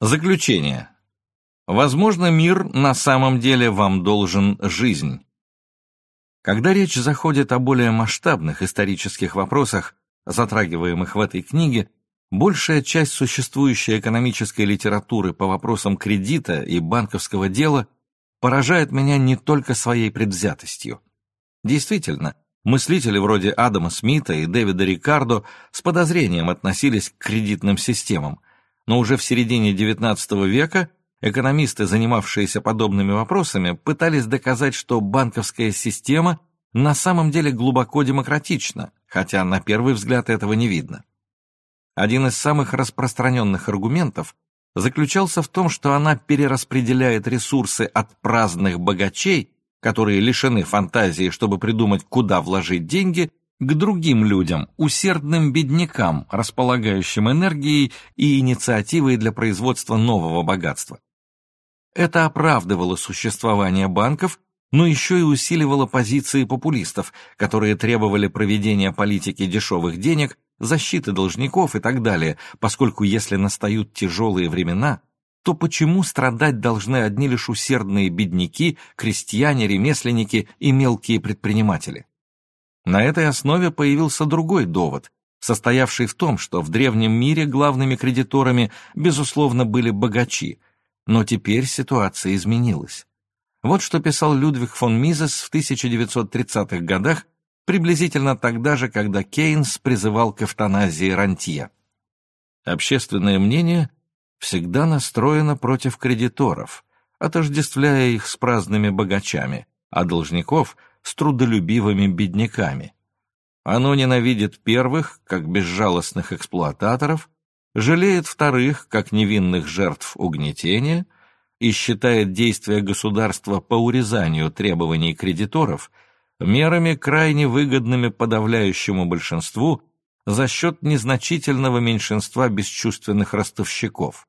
Заключение. Возможно, мир на самом деле вам должен жизнь. Когда речь заходит о более масштабных исторических вопросах, затрагиваемых в этой книге, большая часть существующей экономической литературы по вопросам кредита и банковского дела поражает меня не только своей предвзятостью. Действительно, мыслители вроде Адама Смита и Дэвида Рикардо с подозрением относились к кредитным системам – но уже в середине XIX века экономисты, занимавшиеся подобными вопросами, пытались доказать, что банковская система на самом деле глубоко демократична, хотя на первый взгляд этого не видно. Один из самых распространенных аргументов заключался в том, что она перераспределяет ресурсы от праздных богачей, которые лишены фантазии, чтобы придумать, куда вложить деньги, к другим людям, усердным беднякам, располагающим энергией и инициативой для производства нового богатства. Это оправдывало существование банков, но еще и усиливало позиции популистов, которые требовали проведения политики дешевых денег, защиты должников и так далее, поскольку если настают тяжелые времена, то почему страдать должны одни лишь усердные бедняки, крестьяне, ремесленники и мелкие предприниматели? На этой основе появился другой довод, состоявший в том, что в древнем мире главными кредиторами, безусловно, были богачи, но теперь ситуация изменилась. Вот что писал Людвиг фон Мизес в 1930-х годах, приблизительно тогда же, когда Кейнс призывал к эвтаназии рантье. Общественное мнение всегда настроено против кредиторов, отождествляя их с праздными богачами, а должников — с трудолюбивыми бедняками. Оно ненавидит первых, как безжалостных эксплуататоров, жалеет вторых, как невинных жертв угнетения, и считает действия государства по урезанию требований кредиторов мерами, крайне выгодными подавляющему большинству за счет незначительного меньшинства бесчувственных ростовщиков.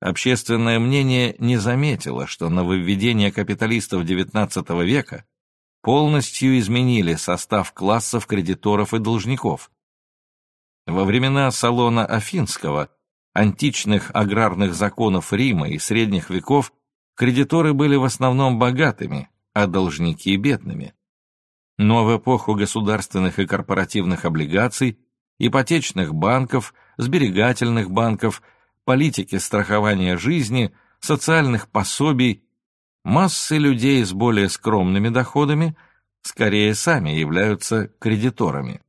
Общественное мнение не заметило, что нововведение капиталистов XIX века полностью изменили состав классов кредиторов и должников. Во времена Салона Афинского, античных аграрных законов Рима и средних веков кредиторы были в основном богатыми, а должники – бедными. Но в эпоху государственных и корпоративных облигаций, ипотечных банков, сберегательных банков, политики страхования жизни, социальных пособий массы людей с более скромными доходами скорее сами являются кредиторами.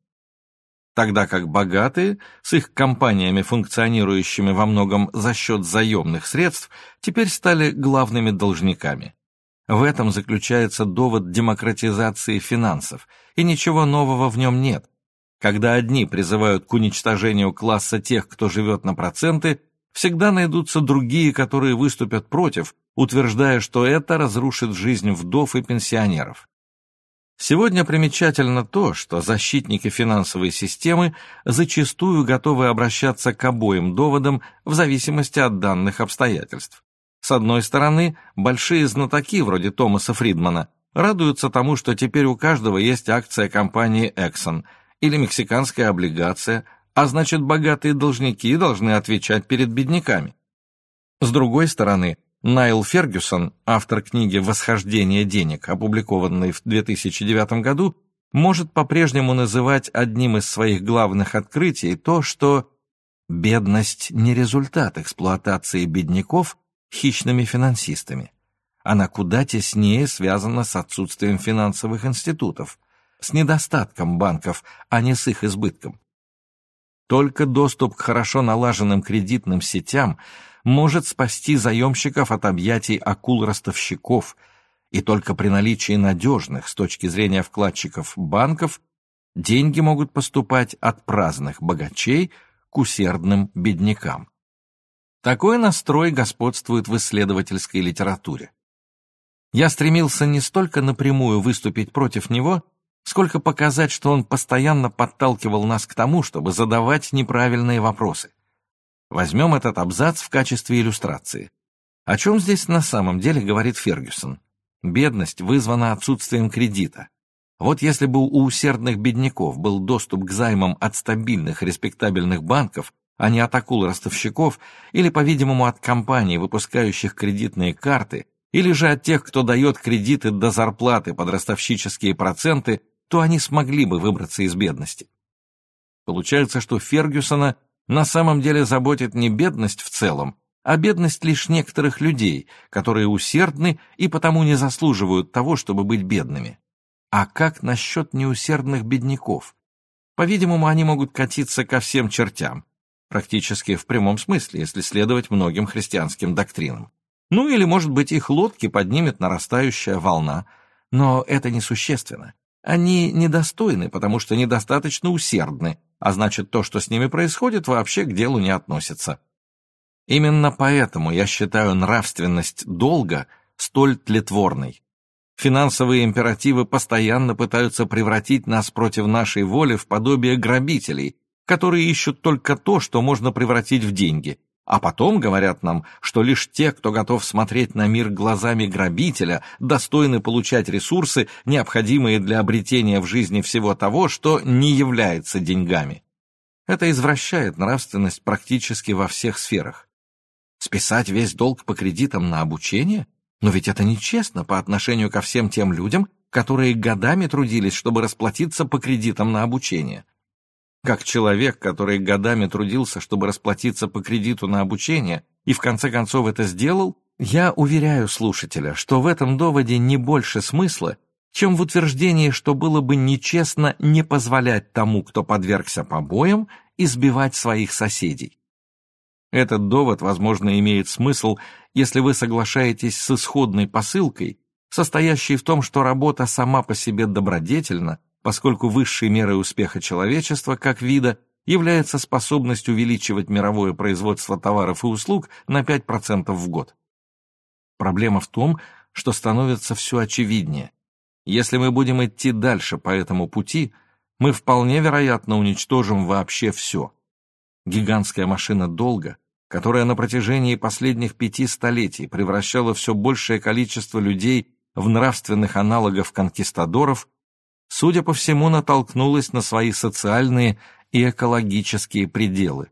Тогда как богатые, с их компаниями, функционирующими во многом за счет заемных средств, теперь стали главными должниками. В этом заключается довод демократизации финансов, и ничего нового в нем нет. Когда одни призывают к уничтожению класса тех, кто живет на проценты, всегда найдутся другие, которые выступят против, утверждая, что это разрушит жизнь вдов и пенсионеров. Сегодня примечательно то, что защитники финансовой системы зачастую готовы обращаться к обоим доводам в зависимости от данных обстоятельств. С одной стороны, большие знатоки вроде Томаса Фридмана радуются тому, что теперь у каждого есть акция компании Exxon или мексиканская облигация, а значит богатые должники должны отвечать перед бедняками. С другой стороны, Найл Фергюсон, автор книги «Восхождение денег», опубликованной в 2009 году, может по-прежнему называть одним из своих главных открытий то, что бедность не результат эксплуатации бедняков хищными финансистами. Она куда теснее связана с отсутствием финансовых институтов, с недостатком банков, а не с их избытком. Только доступ к хорошо налаженным кредитным сетям – может спасти заемщиков от объятий акул-ростовщиков, и только при наличии надежных с точки зрения вкладчиков банков деньги могут поступать от праздных богачей к усердным беднякам. Такой настрой господствует в исследовательской литературе. Я стремился не столько напрямую выступить против него, сколько показать, что он постоянно подталкивал нас к тому, чтобы задавать неправильные вопросы. Возьмем этот абзац в качестве иллюстрации. О чем здесь на самом деле говорит Фергюсон? Бедность вызвана отсутствием кредита. Вот если бы у усердных бедняков был доступ к займам от стабильных респектабельных банков, а не от акул-ростовщиков или, по-видимому, от компаний, выпускающих кредитные карты, или же от тех, кто дает кредиты до зарплаты под ростовщические проценты, то они смогли бы выбраться из бедности. Получается, что Фергюсона на самом деле заботит не бедность в целом, а бедность лишь некоторых людей, которые усердны и потому не заслуживают того, чтобы быть бедными. А как насчет неусердных бедняков? По-видимому, они могут катиться ко всем чертям, практически в прямом смысле, если следовать многим христианским доктринам. Ну или, может быть, их лодки поднимет нарастающая волна, но это несущественно. Они недостойны, потому что недостаточно усердны, а значит, то, что с ними происходит, вообще к делу не относится. Именно поэтому я считаю нравственность долга столь тлетворной. Финансовые императивы постоянно пытаются превратить нас против нашей воли в подобие грабителей, которые ищут только то, что можно превратить в деньги, а потом говорят нам, что лишь те, кто готов смотреть на мир глазами грабителя, достойны получать ресурсы, необходимые для обретения в жизни всего того, что не является деньгами. Это извращает нравственность практически во всех сферах. Списать весь долг по кредитам на обучение? Но ведь это нечестно по отношению ко всем тем людям, которые годами трудились, чтобы расплатиться по кредитам на обучение. Как человек, который годами трудился, чтобы расплатиться по кредиту на обучение, и в конце концов это сделал, я уверяю слушателя, что в этом доводе не больше смысла, чем в утверждении, что было бы нечестно не позволять тому, кто подвергся побоям, избивать своих соседей. Этот довод, возможно, имеет смысл, если вы соглашаетесь с исходной посылкой, состоящей в том, что работа сама по себе добродетельна, поскольку высшей мерой успеха человечества как вида является способность увеличивать мировое производство товаров и услуг на 5% в год. Проблема в том, что становится все очевиднее. Если мы будем идти дальше по этому пути, мы вполне вероятно уничтожим вообще все. Гигантская машина долга, которая на протяжении последних пяти столетий превращала все большее количество людей в нравственных аналогов конкистадоров, судя по всему, натолкнулась на свои социальные и экологические пределы.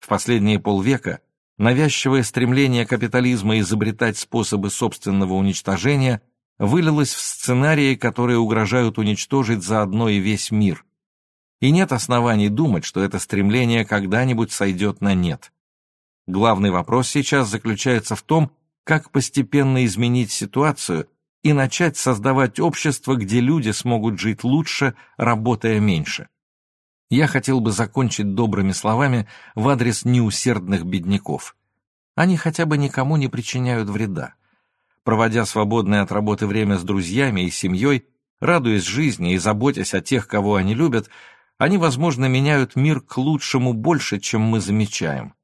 В последние полвека навязчивое стремление капитализма изобретать способы собственного уничтожения вылилось в сценарии, которые угрожают уничтожить заодно и весь мир и нет оснований думать, что это стремление когда-нибудь сойдет на нет. Главный вопрос сейчас заключается в том, как постепенно изменить ситуацию и начать создавать общество, где люди смогут жить лучше, работая меньше. Я хотел бы закончить добрыми словами в адрес неусердных бедняков. Они хотя бы никому не причиняют вреда. Проводя свободное от работы время с друзьями и семьей, радуясь жизни и заботясь о тех, кого они любят, они, возможно, меняют мир к лучшему больше, чем мы замечаем.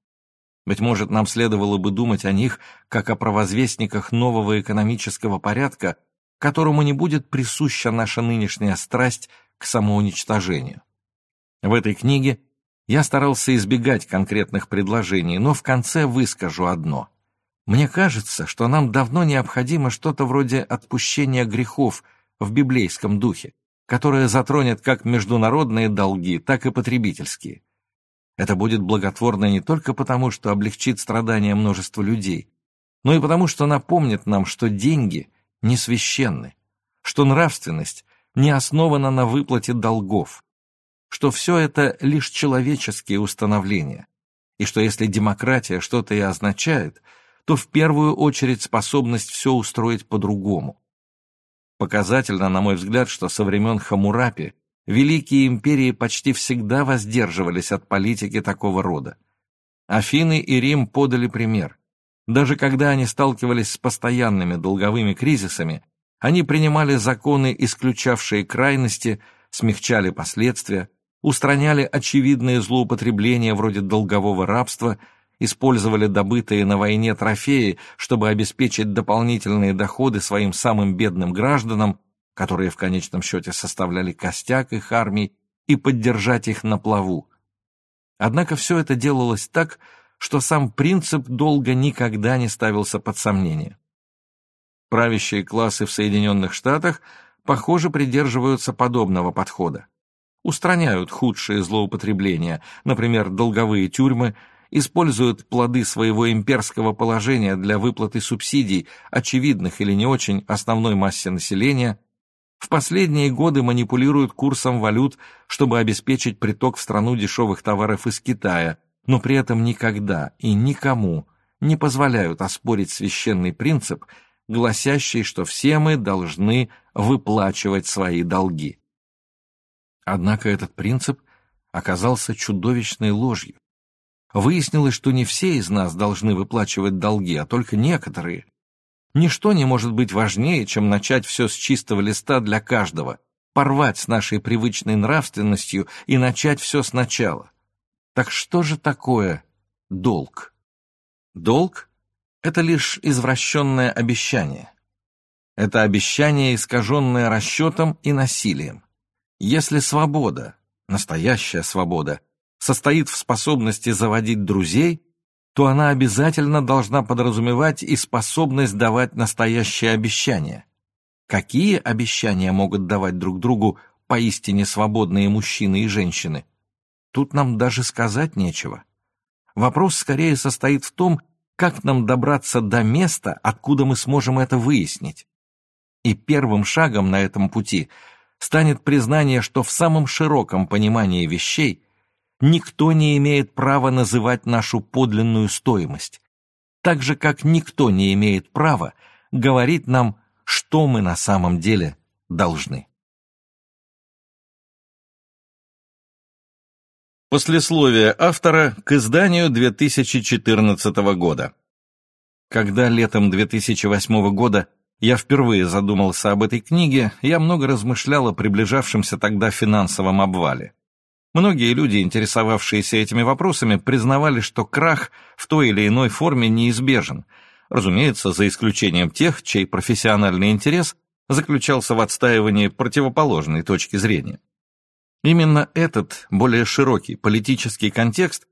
Быть может, нам следовало бы думать о них как о провозвестниках нового экономического порядка, которому не будет присуща наша нынешняя страсть к самоуничтожению. В этой книге я старался избегать конкретных предложений, но в конце выскажу одно. Мне кажется, что нам давно необходимо что-то вроде отпущения грехов в библейском духе которая затронет как международные долги, так и потребительские. Это будет благотворно не только потому, что облегчит страдания множества людей, но и потому, что напомнит нам, что деньги не священны, что нравственность не основана на выплате долгов, что все это лишь человеческие установления, и что если демократия что-то и означает, то в первую очередь способность все устроить по-другому. Показательно, на мой взгляд, что со времен Хамурапи великие империи почти всегда воздерживались от политики такого рода. Афины и Рим подали пример. Даже когда они сталкивались с постоянными долговыми кризисами, они принимали законы, исключавшие крайности, смягчали последствия, устраняли очевидные злоупотребления вроде долгового рабства использовали добытые на войне трофеи, чтобы обеспечить дополнительные доходы своим самым бедным гражданам, которые в конечном счете составляли костяк их армий, и поддержать их на плаву. Однако все это делалось так, что сам принцип долга никогда не ставился под сомнение. Правящие классы в Соединенных Штатах, похоже, придерживаются подобного подхода. устраняют худшие злоупотребления, например, долговые тюрьмы, используют плоды своего имперского положения для выплаты субсидий, очевидных или не очень, основной массе населения, в последние годы манипулируют курсом валют, чтобы обеспечить приток в страну дешевых товаров из Китая, но при этом никогда и никому не позволяют оспорить священный принцип, гласящий, что все мы должны выплачивать свои долги. Однако этот принцип оказался чудовищной ложью. Выяснилось, что не все из нас должны выплачивать долги, а только некоторые. Ничто не может быть важнее, чем начать все с чистого листа для каждого, порвать с нашей привычной нравственностью и начать все сначала. Так что же такое долг? Долг — это лишь извращенное обещание. Это обещание, искаженное расчетом и насилием. Если свобода, настоящая свобода, состоит в способности заводить друзей, то она обязательно должна подразумевать и способность давать настоящие обещания. Какие обещания могут давать друг другу поистине свободные мужчины и женщины? Тут нам даже сказать нечего. Вопрос скорее состоит в том, как нам добраться до места, откуда мы сможем это выяснить. И первым шагом на этом пути станет признание, что в самом широком понимании вещей – никто не имеет права называть нашу подлинную стоимость, так же, как никто не имеет права говорить нам, что мы на самом деле должны. Послесловие автора к изданию 2014 года. Когда летом 2008 года я впервые задумался об этой книге, я много размышлял о приближавшемся тогда финансовом обвале. Многие люди, интересовавшиеся этими вопросами, признавали, что крах в той или иной форме неизбежен, разумеется, за исключением тех, чей профессиональный интерес заключался в отстаивании противоположной точки зрения. Именно этот более широкий политический контекст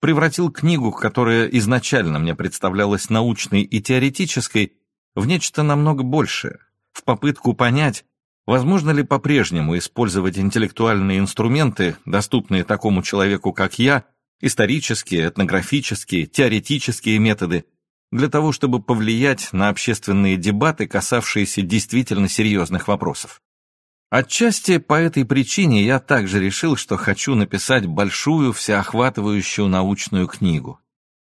превратил книгу, которая изначально мне представлялась научной и теоретической, в нечто намного большее, в попытку понять, Возможно ли по-прежнему использовать интеллектуальные инструменты, доступные такому человеку, как я, исторические, этнографические, теоретические методы, для того, чтобы повлиять на общественные дебаты, касавшиеся действительно серьезных вопросов? Отчасти по этой причине я также решил, что хочу написать большую, всеохватывающую научную книгу.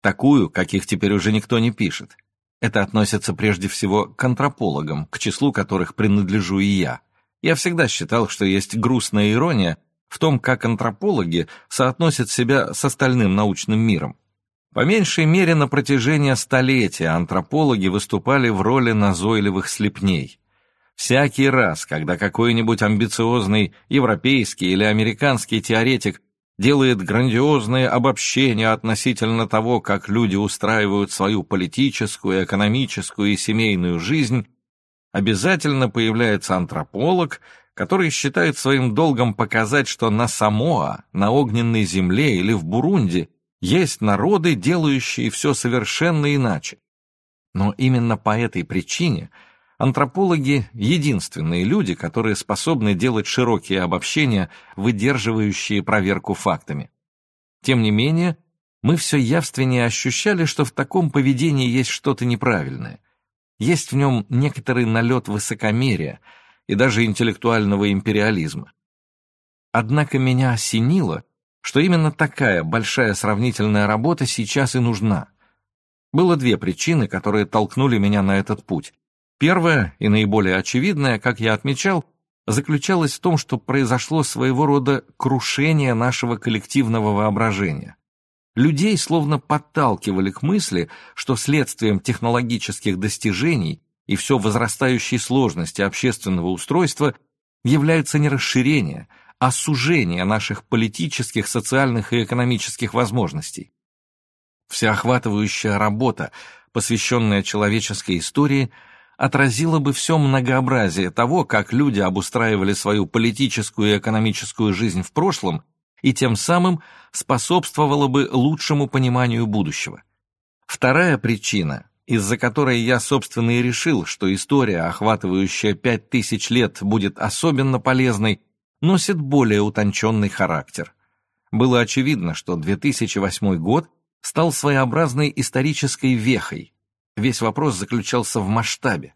Такую, каких теперь уже никто не пишет. Это относится прежде всего к антропологам, к числу которых принадлежу и я. Я всегда считал, что есть грустная ирония в том, как антропологи соотносят себя с остальным научным миром. По меньшей мере на протяжении столетия антропологи выступали в роли назойливых слепней. Всякий раз, когда какой-нибудь амбициозный европейский или американский теоретик делает грандиозные обобщения относительно того, как люди устраивают свою политическую, экономическую и семейную жизнь, обязательно появляется антрополог, который считает своим долгом показать, что на Самоа, на огненной земле или в Бурунди есть народы, делающие все совершенно иначе. Но именно по этой причине – Антропологи — единственные люди, которые способны делать широкие обобщения, выдерживающие проверку фактами. Тем не менее, мы все явственнее ощущали, что в таком поведении есть что-то неправильное. Есть в нем некоторый налет высокомерия и даже интеллектуального империализма. Однако меня осенило, что именно такая большая сравнительная работа сейчас и нужна. Было две причины, которые толкнули меня на этот путь. Первое и наиболее очевидное, как я отмечал, заключалось в том, что произошло своего рода крушение нашего коллективного воображения. Людей словно подталкивали к мысли, что следствием технологических достижений и все возрастающей сложности общественного устройства является не расширение, а сужение наших политических, социальных и экономических возможностей. Всеохватывающая работа, посвященная человеческой истории – отразило бы все многообразие того, как люди обустраивали свою политическую и экономическую жизнь в прошлом, и тем самым способствовало бы лучшему пониманию будущего. Вторая причина, из-за которой я, собственно, и решил, что история, охватывающая пять тысяч лет, будет особенно полезной, носит более утонченный характер. Было очевидно, что 2008 год стал своеобразной исторической вехой. Весь вопрос заключался в масштабе.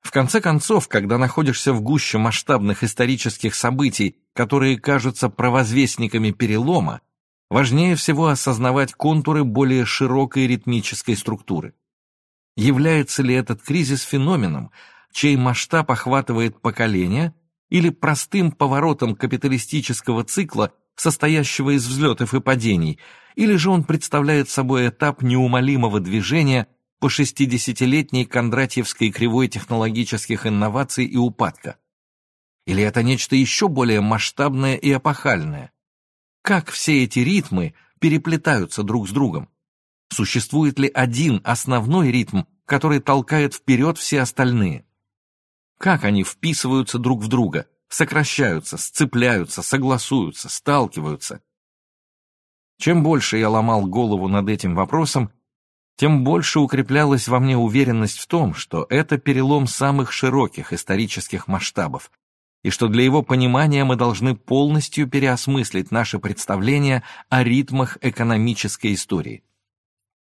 В конце концов, когда находишься в гуще масштабных исторических событий, которые кажутся провозвестниками перелома, важнее всего осознавать контуры более широкой ритмической структуры. Является ли этот кризис феноменом, чей масштаб охватывает поколение, или простым поворотом капиталистического цикла, состоящего из взлетов и падений, или же он представляет собой этап неумолимого движения по 60-летней Кондратьевской кривой технологических инноваций и упадка? Или это нечто еще более масштабное и эпохальное? Как все эти ритмы переплетаются друг с другом? Существует ли один основной ритм, который толкает вперед все остальные? Как они вписываются друг в друга, сокращаются, сцепляются, согласуются, сталкиваются? Чем больше я ломал голову над этим вопросом, тем больше укреплялась во мне уверенность в том, что это перелом самых широких исторических масштабов, и что для его понимания мы должны полностью переосмыслить наше представление о ритмах экономической истории.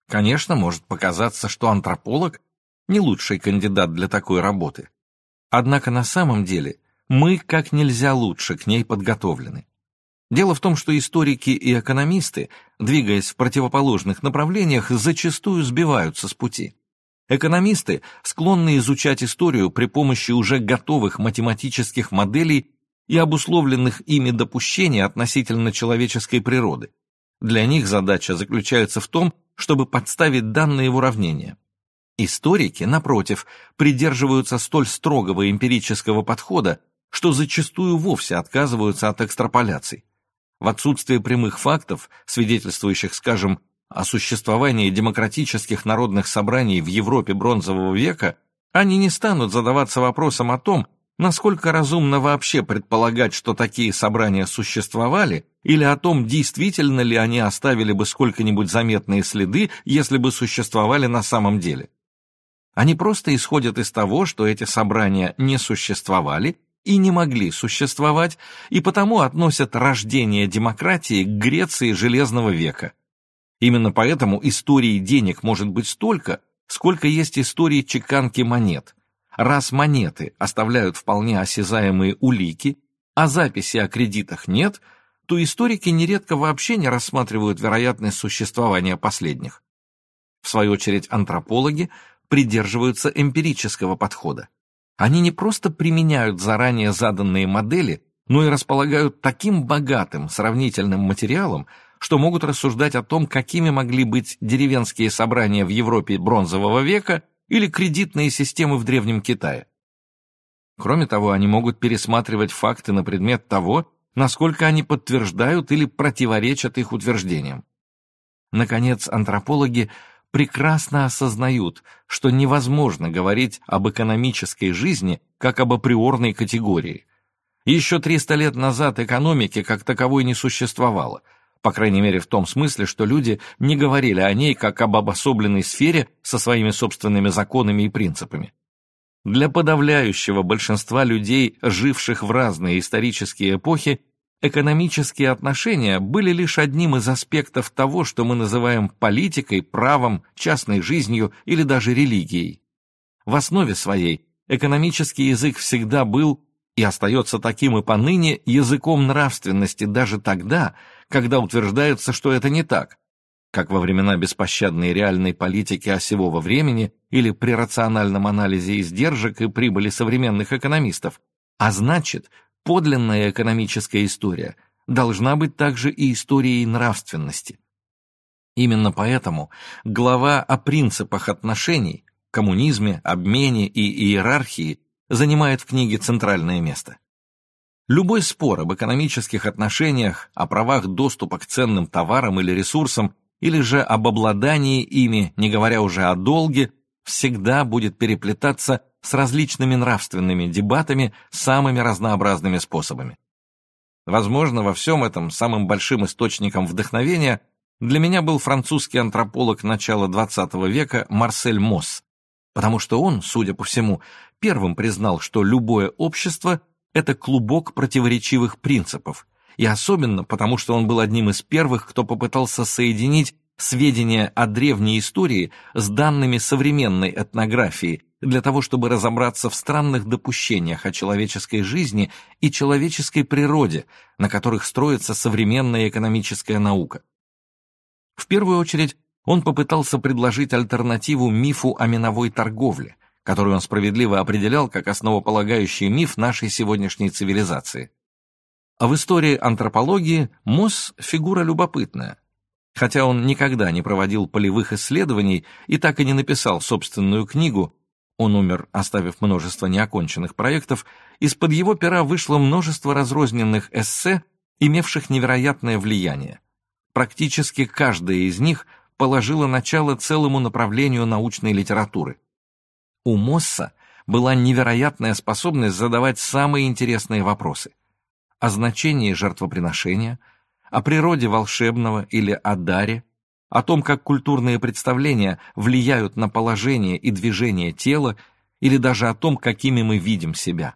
Конечно, может показаться, что антрополог не лучший кандидат для такой работы. Однако на самом деле мы как нельзя лучше к ней подготовлены. Дело в том, что историки и экономисты, двигаясь в противоположных направлениях, зачастую сбиваются с пути. Экономисты склонны изучать историю при помощи уже готовых математических моделей и обусловленных ими допущений относительно человеческой природы. Для них задача заключается в том, чтобы подставить данные в уравнение. Историки, напротив, придерживаются столь строгого эмпирического подхода, что зачастую вовсе отказываются от экстраполяций. В отсутствие прямых фактов, свидетельствующих, скажем, о существовании демократических народных собраний в Европе бронзового века, они не станут задаваться вопросом о том, насколько разумно вообще предполагать, что такие собрания существовали, или о том, действительно ли они оставили бы сколько-нибудь заметные следы, если бы существовали на самом деле. Они просто исходят из того, что эти собрания не существовали и не могли существовать, и потому относят рождение демократии к Греции Железного века. Именно поэтому истории денег может быть столько, сколько есть истории чеканки монет. Раз монеты оставляют вполне осязаемые улики, а записи о кредитах нет, то историки нередко вообще не рассматривают вероятность существования последних. В свою очередь антропологи придерживаются эмпирического подхода. Они не просто применяют заранее заданные модели, но и располагают таким богатым сравнительным материалом, что могут рассуждать о том, какими могли быть деревенские собрания в Европе бронзового века или кредитные системы в Древнем Китае. Кроме того, они могут пересматривать факты на предмет того, насколько они подтверждают или противоречат их утверждениям. Наконец, антропологи прекрасно осознают, что невозможно говорить об экономической жизни как об априорной категории. Еще 300 лет назад экономики как таковой не существовало, по крайней мере в том смысле, что люди не говорили о ней как об обособленной сфере со своими собственными законами и принципами. Для подавляющего большинства людей, живших в разные исторические эпохи, экономические отношения были лишь одним из аспектов того, что мы называем политикой, правом, частной жизнью или даже религией. В основе своей экономический язык всегда был и остается таким и поныне языком нравственности даже тогда, когда утверждается, что это не так, как во времена беспощадной реальной политики осевого времени или при рациональном анализе издержек и прибыли современных экономистов, а значит, подлинная экономическая история должна быть также и историей нравственности. Именно поэтому глава о принципах отношений, коммунизме, обмене и иерархии занимает в книге центральное место. Любой спор об экономических отношениях, о правах доступа к ценным товарам или ресурсам, или же об обладании ими, не говоря уже о долге, всегда будет переплетаться с различными нравственными дебатами самыми разнообразными способами. Возможно, во всем этом самым большим источником вдохновения для меня был французский антрополог начала XX века Марсель Мосс, потому что он, судя по всему, первым признал, что любое общество это клубок противоречивых принципов, и особенно потому, что он был одним из первых, кто попытался соединить сведения о древней истории с данными современной этнографии для того, чтобы разобраться в странных допущениях о человеческой жизни и человеческой природе, на которых строится современная экономическая наука. В первую очередь, он попытался предложить альтернативу мифу о миновой торговле, которую он справедливо определял как основополагающий миф нашей сегодняшней цивилизации. А в истории антропологии Мосс – фигура любопытная. Хотя он никогда не проводил полевых исследований и так и не написал собственную книгу, он умер, оставив множество неоконченных проектов, из-под его пера вышло множество разрозненных эссе, имевших невероятное влияние. Практически каждая из них положила начало целому направлению научной литературы. У Мосса была невероятная способность задавать самые интересные вопросы. О значении жертвоприношения, о природе волшебного или о даре, о том, как культурные представления влияют на положение и движение тела, или даже о том, какими мы видим себя.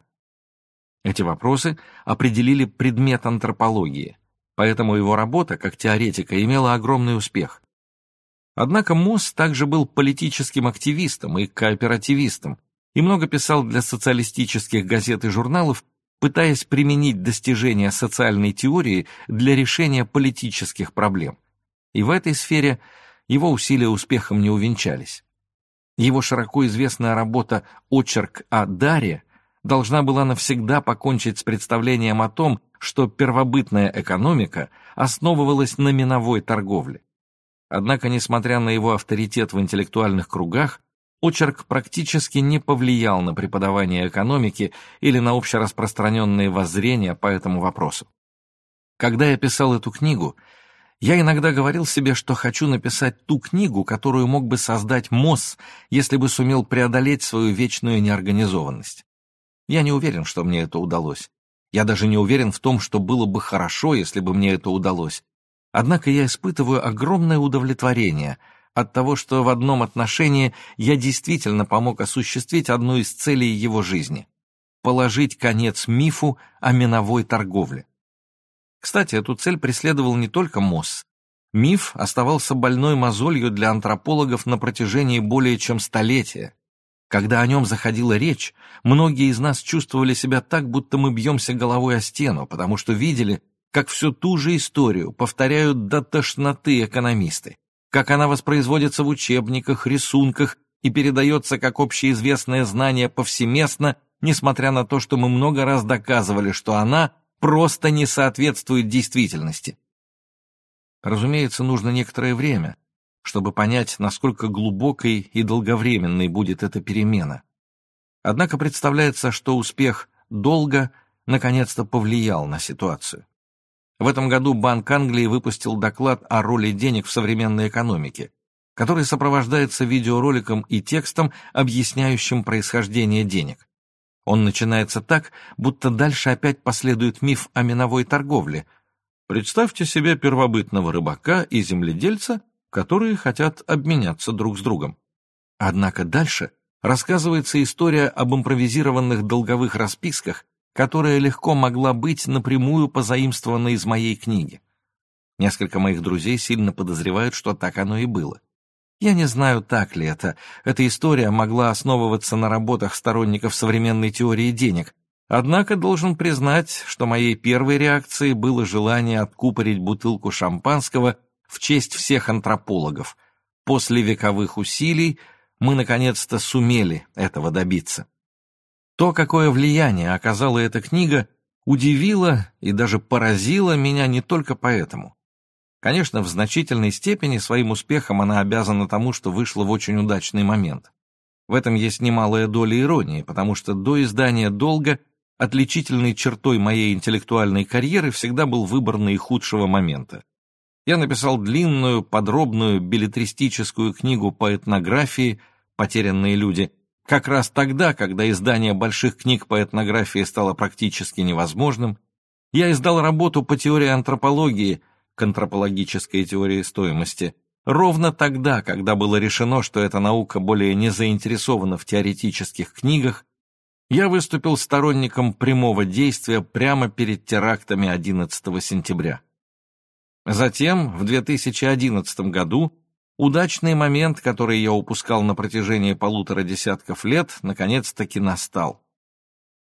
Эти вопросы определили предмет антропологии, поэтому его работа как теоретика имела огромный успех. Однако Мосс также был политическим активистом и кооперативистом и много писал для социалистических газет и журналов, пытаясь применить достижения социальной теории для решения политических проблем – и в этой сфере его усилия успехом не увенчались. Его широко известная работа «Очерк о Даре» должна была навсегда покончить с представлением о том, что первобытная экономика основывалась на миновой торговле. Однако, несмотря на его авторитет в интеллектуальных кругах, очерк практически не повлиял на преподавание экономики или на общераспространенные воззрения по этому вопросу. Когда я писал эту книгу, я иногда говорил себе, что хочу написать ту книгу, которую мог бы создать Мосс, если бы сумел преодолеть свою вечную неорганизованность. Я не уверен, что мне это удалось. Я даже не уверен в том, что было бы хорошо, если бы мне это удалось. Однако я испытываю огромное удовлетворение от того, что в одном отношении я действительно помог осуществить одну из целей его жизни — положить конец мифу о миновой торговле. Кстати, эту цель преследовал не только Мосс. Миф оставался больной мозолью для антропологов на протяжении более чем столетия. Когда о нем заходила речь, многие из нас чувствовали себя так, будто мы бьемся головой о стену, потому что видели, как всю ту же историю повторяют до тошноты экономисты, как она воспроизводится в учебниках, рисунках и передается как общеизвестное знание повсеместно, несмотря на то, что мы много раз доказывали, что она просто не соответствует действительности. Разумеется, нужно некоторое время, чтобы понять, насколько глубокой и долговременной будет эта перемена. Однако представляется, что успех долго наконец-то повлиял на ситуацию. В этом году Банк Англии выпустил доклад о роли денег в современной экономике, который сопровождается видеороликом и текстом, объясняющим происхождение денег. Он начинается так, будто дальше опять последует миф о миновой торговле. Представьте себе первобытного рыбака и земледельца, которые хотят обменяться друг с другом. Однако дальше рассказывается история об импровизированных долговых расписках, которая легко могла быть напрямую позаимствована из моей книги. Несколько моих друзей сильно подозревают, что так оно и было. Я не знаю, так ли это. Эта история могла основываться на работах сторонников современной теории денег. Однако должен признать, что моей первой реакцией было желание откупорить бутылку шампанского в честь всех антропологов. После вековых усилий мы наконец-то сумели этого добиться. То, какое влияние оказала эта книга, удивило и даже поразило меня не только поэтому. Конечно, в значительной степени своим успехом она обязана тому, что вышла в очень удачный момент. В этом есть немалая доля иронии, потому что до издания «Долга» отличительной чертой моей интеллектуальной карьеры всегда был выбор наихудшего момента. Я написал длинную, подробную, билетристическую книгу по этнографии «Потерянные люди», как раз тогда, когда издание больших книг по этнографии стало практически невозможным, я издал работу по теории антропологии, к антропологической теории стоимости, ровно тогда, когда было решено, что эта наука более не заинтересована в теоретических книгах, я выступил сторонником прямого действия прямо перед терактами 11 сентября. Затем, в 2011 году, удачный момент, который я упускал на протяжении полутора десятков лет, наконец-таки настал.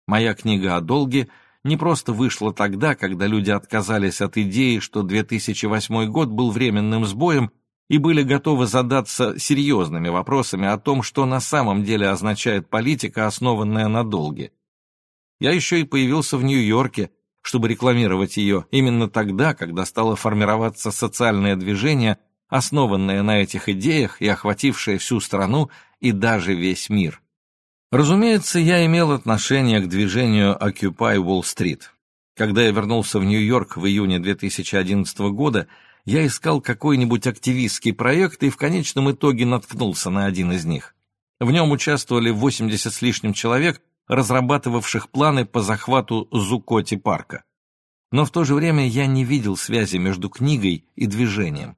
Моя книга о долге не просто вышла тогда, когда люди отказались от идеи, что 2008 год был временным сбоем, и были готовы задаться серьезными вопросами о том, что на самом деле означает политика, основанная на долге. Я еще и появился в Нью-Йорке, чтобы рекламировать ее именно тогда, когда стало формироваться социальное движение, основанное на этих идеях и охватившее всю страну и даже весь мир. Разумеется, я имел отношение к движению Occupy Wall Street. Когда я вернулся в Нью-Йорк в июне 2011 года, я искал какой-нибудь активистский проект и в конечном итоге наткнулся на один из них. В нем участвовали 80 с лишним человек, разрабатывавших планы по захвату Зукоти парка. Но в то же время я не видел связи между книгой и движением.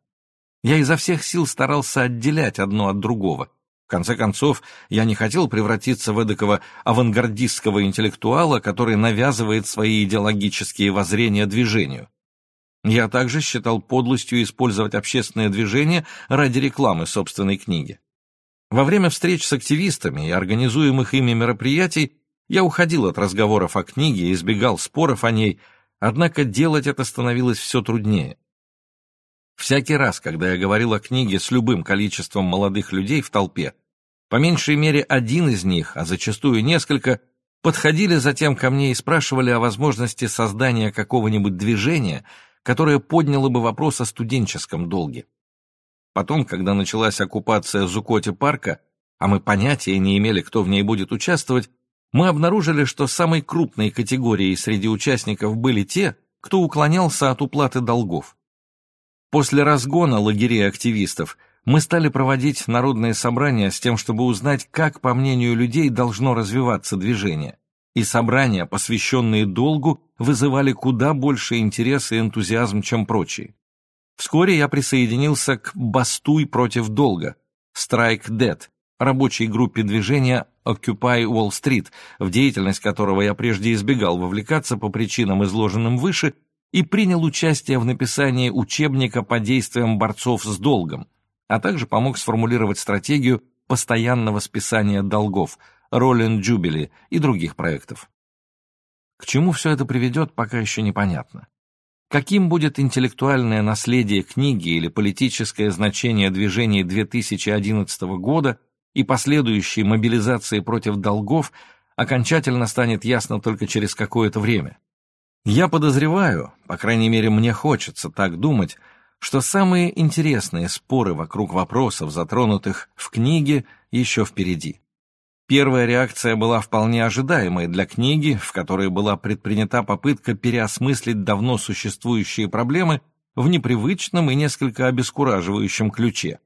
Я изо всех сил старался отделять одно от другого. В конце концов, я не хотел превратиться в эдакого авангардистского интеллектуала, который навязывает свои идеологические воззрения движению. Я также считал подлостью использовать общественное движение ради рекламы собственной книги. Во время встреч с активистами и организуемых ими мероприятий я уходил от разговоров о книге и избегал споров о ней, однако делать это становилось все труднее. Всякий раз, когда я говорил о книге с любым количеством молодых людей в толпе, по меньшей мере один из них, а зачастую несколько, подходили затем ко мне и спрашивали о возможности создания какого-нибудь движения, которое подняло бы вопрос о студенческом долге. Потом, когда началась оккупация Зукоти парка, а мы понятия не имели, кто в ней будет участвовать, мы обнаружили, что самой крупной категорией среди участников были те, кто уклонялся от уплаты долгов. После разгона лагерей активистов мы стали проводить народные собрания с тем, чтобы узнать, как, по мнению людей, должно развиваться движение. И собрания, посвященные долгу, вызывали куда больше интерес и энтузиазм, чем прочие. Вскоре я присоединился к «Бастуй против долга» Dead, рабочей группе движения Occupy Wall Street, в деятельность которого я прежде избегал вовлекаться по причинам, изложенным выше, и принял участие в написании учебника по действиям борцов с долгом, а также помог сформулировать стратегию постоянного списания долгов, Роллин Джубили и других проектов. К чему все это приведет, пока еще непонятно. Каким будет интеллектуальное наследие книги или политическое значение движений 2011 года и последующей мобилизации против долгов, окончательно станет ясно только через какое-то время. Я подозреваю, по крайней мере мне хочется так думать, что самые интересные споры вокруг вопросов, затронутых в книге, еще впереди. Первая реакция была вполне ожидаемой для книги, в которой была предпринята попытка переосмыслить давно существующие проблемы в непривычном и несколько обескураживающем ключе.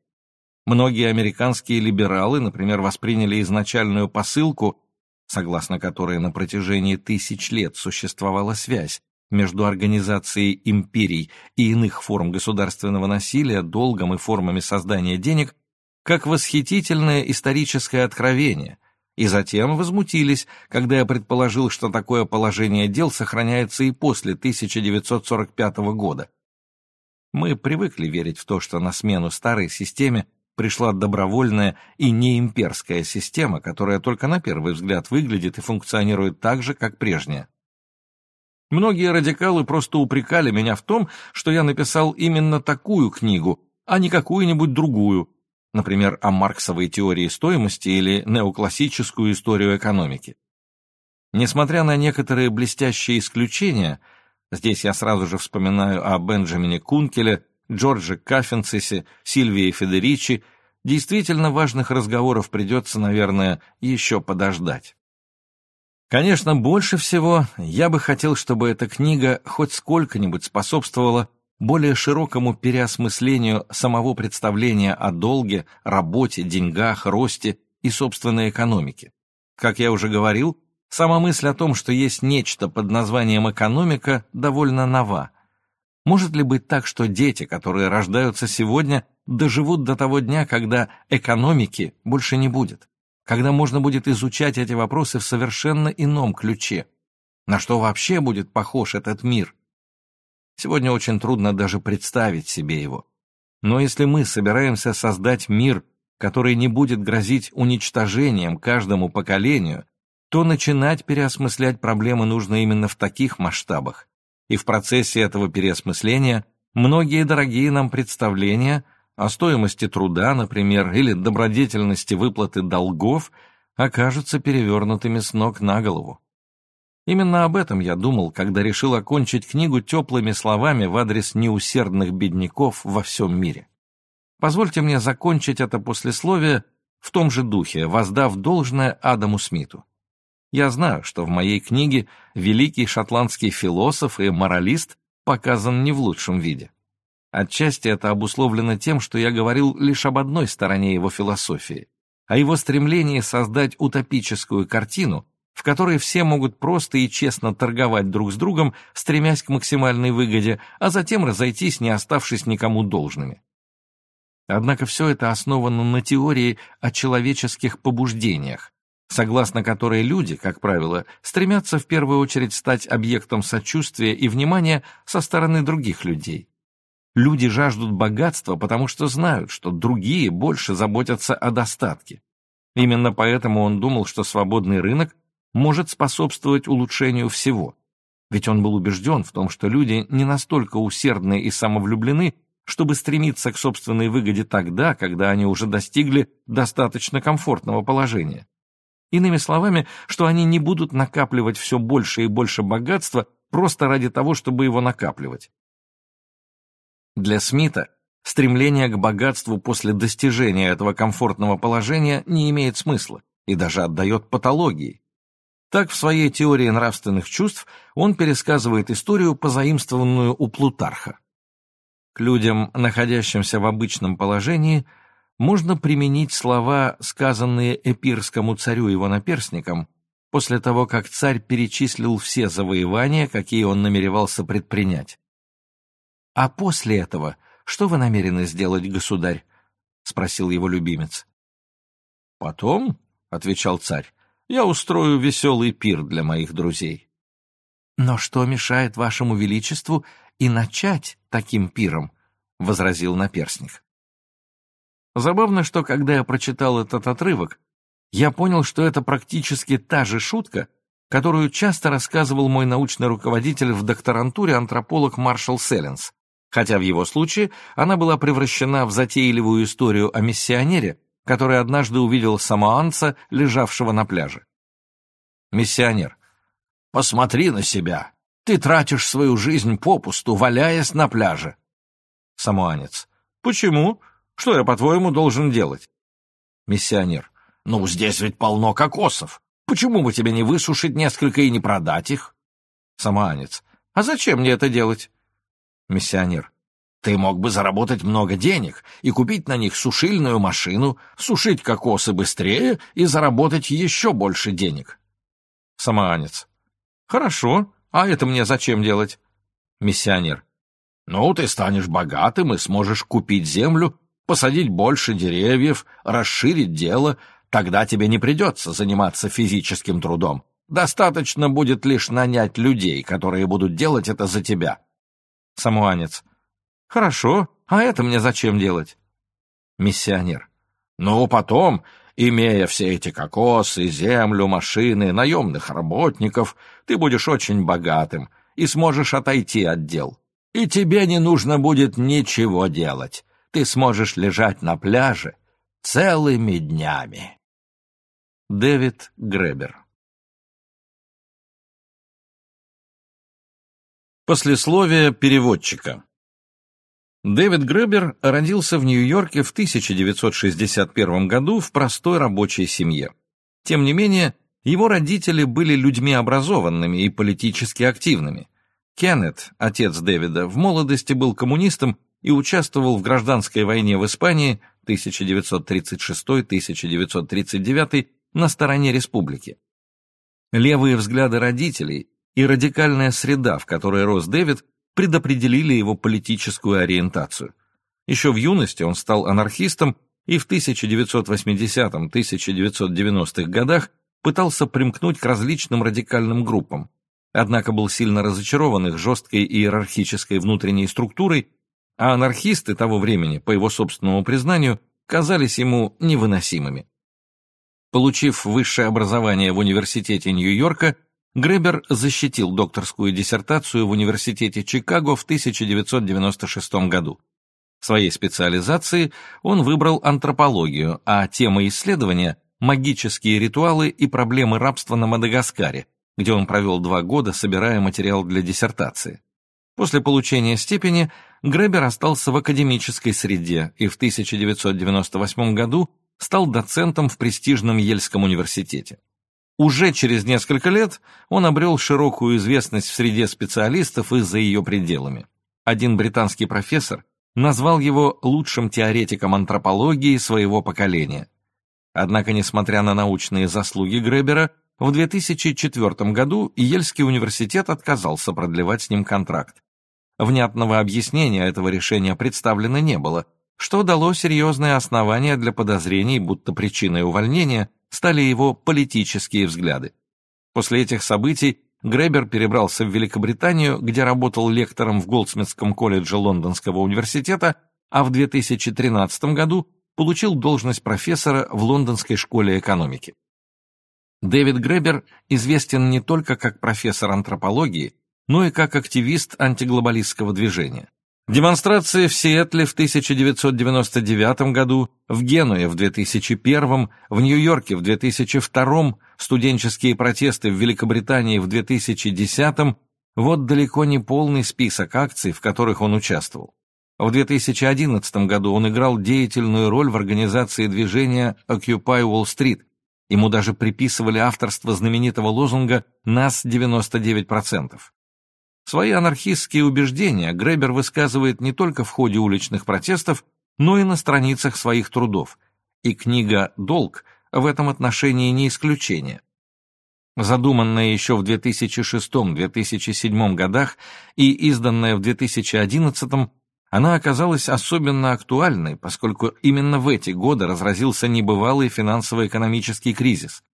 Многие американские либералы, например, восприняли изначальную посылку, согласно которой на протяжении тысяч лет существовала связь между организацией империй и иных форм государственного насилия, долгом и формами создания денег, как восхитительное историческое откровение, и затем возмутились, когда я предположил, что такое положение дел сохраняется и после 1945 года. Мы привыкли верить в то, что на смену старой системе пришла добровольная и неимперская система, которая только на первый взгляд выглядит и функционирует так же, как прежняя. Многие радикалы просто упрекали меня в том, что я написал именно такую книгу, а не какую-нибудь другую, например, о марксовой теории стоимости или неоклассическую историю экономики. Несмотря на некоторые блестящие исключения, здесь я сразу же вспоминаю о Бенджамине Кункеле, Джордже Каффенцисе, Сильвии Федеричи, действительно важных разговоров придется, наверное, еще подождать. Конечно, больше всего я бы хотел, чтобы эта книга хоть сколько-нибудь способствовала более широкому переосмыслению самого представления о долге, работе, деньгах, росте и собственной экономике. Как я уже говорил, сама мысль о том, что есть нечто под названием экономика, довольно нова. Может ли быть так, что дети, которые рождаются сегодня, доживут до того дня, когда экономики больше не будет? когда можно будет изучать эти вопросы в совершенно ином ключе. На что вообще будет похож этот мир? Сегодня очень трудно даже представить себе его. Но если мы собираемся создать мир, который не будет грозить уничтожением каждому поколению, то начинать переосмыслять проблемы нужно именно в таких масштабах. И в процессе этого переосмысления многие дорогие нам представления о стоимости труда, например, или добродетельности выплаты долгов окажутся перевернутыми с ног на голову. Именно об этом я думал, когда решил окончить книгу теплыми словами в адрес неусердных бедняков во всем мире. Позвольте мне закончить это послесловие в том же духе, воздав должное Адаму Смиту. Я знаю, что в моей книге великий шотландский философ и моралист показан не в лучшем виде. Отчасти это обусловлено тем, что я говорил лишь об одной стороне его философии, о его стремлении создать утопическую картину, в которой все могут просто и честно торговать друг с другом, стремясь к максимальной выгоде, а затем разойтись, не оставшись никому должными. Однако все это основано на теории о человеческих побуждениях, согласно которой люди, как правило, стремятся в первую очередь стать объектом сочувствия и внимания со стороны других людей. Люди жаждут богатства, потому что знают, что другие больше заботятся о достатке. Именно поэтому он думал, что свободный рынок может способствовать улучшению всего. Ведь он был убежден в том, что люди не настолько усердны и самовлюблены, чтобы стремиться к собственной выгоде тогда, когда они уже достигли достаточно комфортного положения. Иными словами, что они не будут накапливать все больше и больше богатства просто ради того, чтобы его накапливать. Для Смита стремление к богатству после достижения этого комфортного положения не имеет смысла и даже отдает патологии. Так в своей теории нравственных чувств он пересказывает историю, позаимствованную у Плутарха. К людям, находящимся в обычном положении, можно применить слова, сказанные эпирскому царю его наперсникам, после того, как царь перечислил все завоевания, какие он намеревался предпринять. «А после этого что вы намерены сделать, государь?» — спросил его любимец. «Потом», — отвечал царь, я устрою веселый пир для моих друзей. Но что мешает вашему величеству и начать таким пиром? возразил наперсник. Забавно, что когда я прочитал этот отрывок, я понял, что это практически та же шутка, которую часто рассказывал мой научный руководитель в докторантуре антрополог Маршал Селлинс, хотя в его случае она была превращена в затейливую историю о миссионере, который однажды увидел самоанца, лежавшего на пляже. Миссионер. «Посмотри на себя. Ты тратишь свою жизнь попусту, валяясь на пляже». Самоанец. «Почему? Что я, по-твоему, должен делать?» Миссионер. «Ну, здесь ведь полно кокосов. Почему бы тебе не высушить несколько и не продать их?» Самоанец. «А зачем мне это делать?» Миссионер. Ты мог бы заработать много денег и купить на них сушильную машину, сушить кокосы быстрее и заработать еще больше денег. Самоанец. Хорошо, а это мне зачем делать? Миссионер. Ну, ты станешь богатым и сможешь купить землю, посадить больше деревьев, расширить дело, тогда тебе не придется заниматься физическим трудом. Достаточно будет лишь нанять людей, которые будут делать это за тебя. Самуанец. Хорошо, а это мне зачем делать? Миссионер. Ну, потом, имея все эти кокосы, землю, машины, наемных работников, ты будешь очень богатым и сможешь отойти от дел. И тебе не нужно будет ничего делать. Ты сможешь лежать на пляже целыми днями. Дэвид Гребер Послесловие переводчика Дэвид Гребер родился в Нью-Йорке в 1961 году в простой рабочей семье. Тем не менее, его родители были людьми образованными и политически активными. Кеннет, отец Дэвида, в молодости был коммунистом и участвовал в гражданской войне в Испании 1936-1939 на стороне республики. Левые взгляды родителей и радикальная среда, в которой рос Дэвид, предопределили его политическую ориентацию. Еще в юности он стал анархистом и в 1980-1990-х годах пытался примкнуть к различным радикальным группам, однако был сильно разочарован их жесткой иерархической внутренней структурой, а анархисты того времени, по его собственному признанию, казались ему невыносимыми. Получив высшее образование в университете Нью-Йорка, Гребер защитил докторскую диссертацию в университете Чикаго в 1996 году. В своей специализации он выбрал антропологию, а тема исследования – магические ритуалы и проблемы рабства на Мадагаскаре, где он провел два года, собирая материал для диссертации. После получения степени Гребер остался в академической среде и в 1998 году стал доцентом в престижном Ельском университете. Уже через несколько лет он обрел широкую известность в среде специалистов и за ее пределами. Один британский профессор назвал его лучшим теоретиком антропологии своего поколения. Однако, несмотря на научные заслуги Гребера, в 2004 году Ельский университет отказался продлевать с ним контракт. Внятного объяснения этого решения представлено не было, что дало серьезные основания для подозрений, будто причиной увольнения стали его политические взгляды. После этих событий Гребер перебрался в Великобританию, где работал лектором в Голдсмитском колледже Лондонского университета, а в 2013 году получил должность профессора в Лондонской школе экономики. Дэвид Гребер известен не только как профессор антропологии, но и как активист антиглобалистского движения. Демонстрации в Сиэтле в 1999 году, в Генуе в 2001, в Нью-Йорке в 2002, студенческие протесты в Великобритании в 2010 – вот далеко не полный список акций, в которых он участвовал. В 2011 году он играл деятельную роль в организации движения Occupy Wall Street. Ему даже приписывали авторство знаменитого лозунга «Нас 99%». Свои анархистские убеждения Гребер высказывает не только в ходе уличных протестов, но и на страницах своих трудов. И книга «Долг» в этом отношении не исключение. Задуманная еще в 2006-2007 годах и изданная в 2011 она оказалась особенно актуальной, поскольку именно в эти годы разразился небывалый финансово-экономический кризис.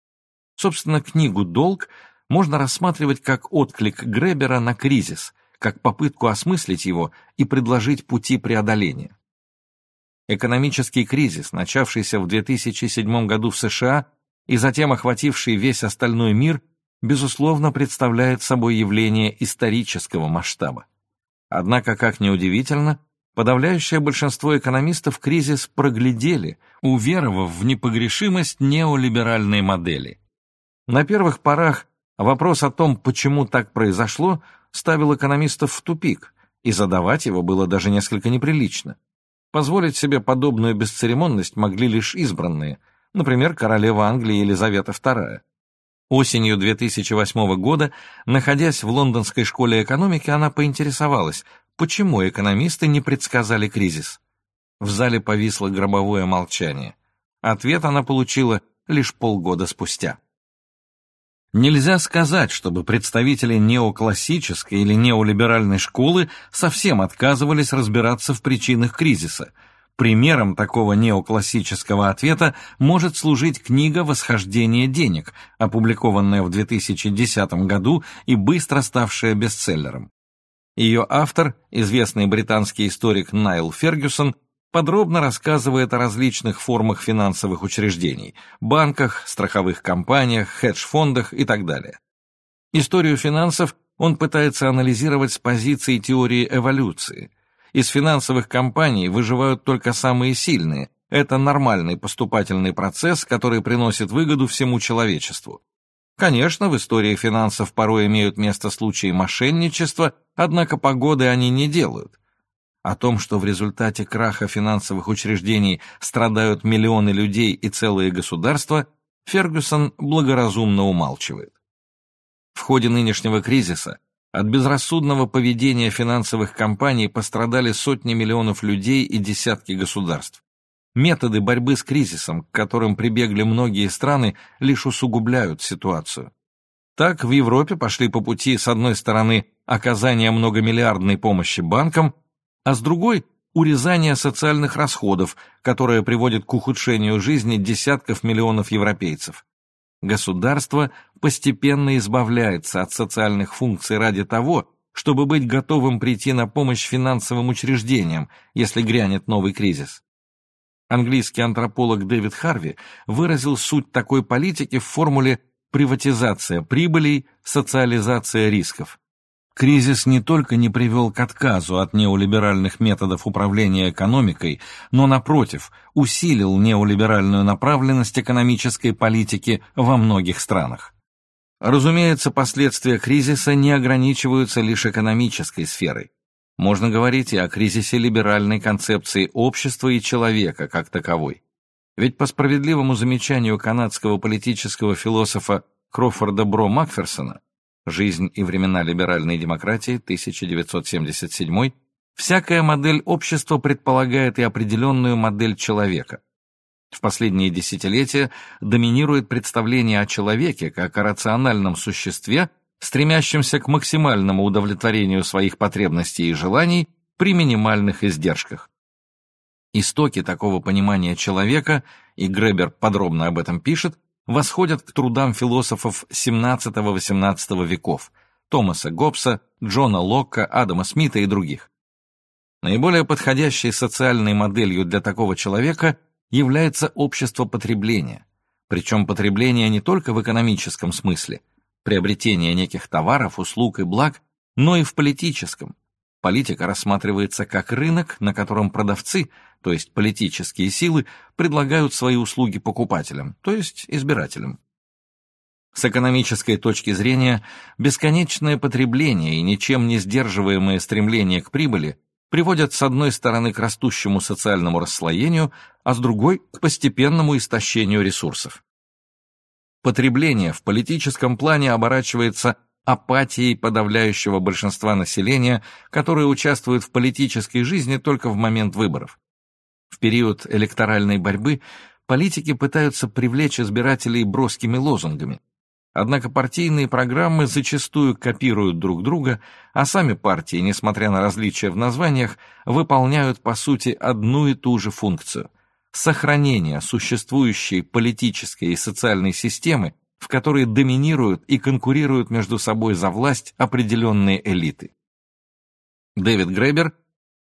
Собственно, книгу «Долг» можно рассматривать как отклик Гребера на кризис, как попытку осмыслить его и предложить пути преодоления. Экономический кризис, начавшийся в 2007 году в США и затем охвативший весь остальной мир, безусловно, представляет собой явление исторического масштаба. Однако, как ни удивительно, подавляющее большинство экономистов кризис проглядели, уверовав в непогрешимость неолиберальной модели. На первых порах вопрос о том, почему так произошло, ставил экономистов в тупик, и задавать его было даже несколько неприлично. Позволить себе подобную бесцеремонность могли лишь избранные, например, королева Англии Елизавета II. Осенью 2008 года, находясь в лондонской школе экономики, она поинтересовалась, почему экономисты не предсказали кризис. В зале повисло гробовое молчание. Ответ она получила лишь полгода спустя. Нельзя сказать, чтобы представители неоклассической или неолиберальной школы совсем отказывались разбираться в причинах кризиса. Примером такого неоклассического ответа может служить книга «Восхождение денег», опубликованная в 2010 году и быстро ставшая бестселлером. Ее автор, известный британский историк Найл Фергюсон, подробно рассказывает о различных формах финансовых учреждений – банках, страховых компаниях, хедж-фондах и так далее. Историю финансов он пытается анализировать с позиции теории эволюции. Из финансовых компаний выживают только самые сильные. Это нормальный поступательный процесс, который приносит выгоду всему человечеству. Конечно, в истории финансов порой имеют место случаи мошенничества, однако погоды они не делают. О том, что в результате краха финансовых учреждений страдают миллионы людей и целые государства, Фергюсон благоразумно умалчивает. В ходе нынешнего кризиса от безрассудного поведения финансовых компаний пострадали сотни миллионов людей и десятки государств. Методы борьбы с кризисом, к которым прибегли многие страны, лишь усугубляют ситуацию. Так в Европе пошли по пути, с одной стороны, оказания многомиллиардной помощи банкам, а с другой урезание социальных расходов, которое приводит к ухудшению жизни десятков миллионов европейцев. Государство постепенно избавляется от социальных функций ради того, чтобы быть готовым прийти на помощь финансовым учреждениям, если грянет новый кризис. Английский антрополог Дэвид Харви выразил суть такой политики в формуле «приватизация прибылей, социализация рисков». Кризис не только не привел к отказу от неолиберальных методов управления экономикой, но, напротив, усилил неолиберальную направленность экономической политики во многих странах. Разумеется, последствия кризиса не ограничиваются лишь экономической сферой. Можно говорить и о кризисе либеральной концепции общества и человека как таковой. Ведь по справедливому замечанию канадского политического философа Крофорда Бро Макферсона, «Жизнь и времена либеральной демократии», 1977, всякая модель общества предполагает и определенную модель человека. В последние десятилетия доминирует представление о человеке как о рациональном существе, стремящемся к максимальному удовлетворению своих потребностей и желаний при минимальных издержках. Истоки такого понимания человека, и Гребер подробно об этом пишет, восходят к трудам философов XVII-XVIII веков Томаса Гоббса, Джона Локка, Адама Смита и других. Наиболее подходящей социальной моделью для такого человека является общество потребления, причем потребление не только в экономическом смысле, приобретение неких товаров, услуг и благ, но и в политическом. Политика рассматривается как рынок, на котором продавцы, то есть политические силы, предлагают свои услуги покупателям, то есть избирателям. С экономической точки зрения, бесконечное потребление и ничем не сдерживаемое стремление к прибыли приводят с одной стороны к растущему социальному расслоению, а с другой – к постепенному истощению ресурсов. Потребление в политическом плане оборачивается апатией подавляющего большинства населения, которое участвует в политической жизни только в момент выборов. В период электоральной борьбы политики пытаются привлечь избирателей броскими лозунгами. Однако партийные программы зачастую копируют друг друга, а сами партии, несмотря на различия в названиях, выполняют по сути одну и ту же функцию – сохранение существующей политической и социальной системы в которой доминируют и конкурируют между собой за власть определенные элиты. Дэвид Гребер